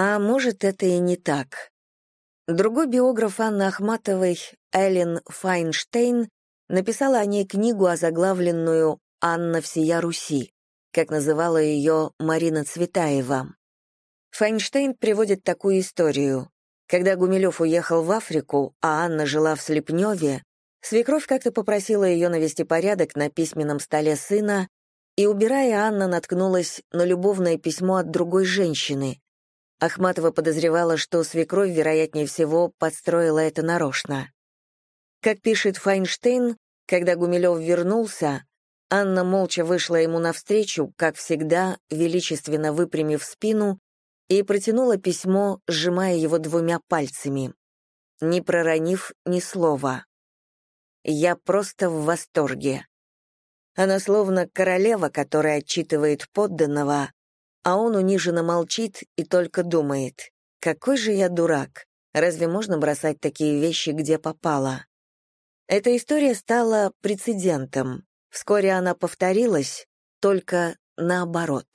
А может, это и не так. Другой биограф Анны Ахматовой, Эллен Файнштейн, написала о ней книгу, озаглавленную «Анна всея Руси», как называла ее Марина Цветаева. Файнштейн приводит такую историю. Когда Гумилев уехал в Африку, а Анна жила в Слепневе, свекровь как-то попросила ее навести порядок на письменном столе сына, и, убирая, Анна наткнулась на любовное письмо от другой женщины. Ахматова подозревала, что свекровь, вероятнее всего, подстроила это нарочно. Как пишет Файнштейн, когда Гумилев вернулся, Анна молча вышла ему навстречу, как всегда, величественно выпрямив спину, и протянула письмо, сжимая его двумя пальцами, не проронив ни слова. «Я просто в восторге». Она словно королева, которая отчитывает подданного, а он униженно молчит и только думает, «Какой же я дурак! Разве можно бросать такие вещи, где попало?» Эта история стала прецедентом. Вскоре она повторилась, только наоборот.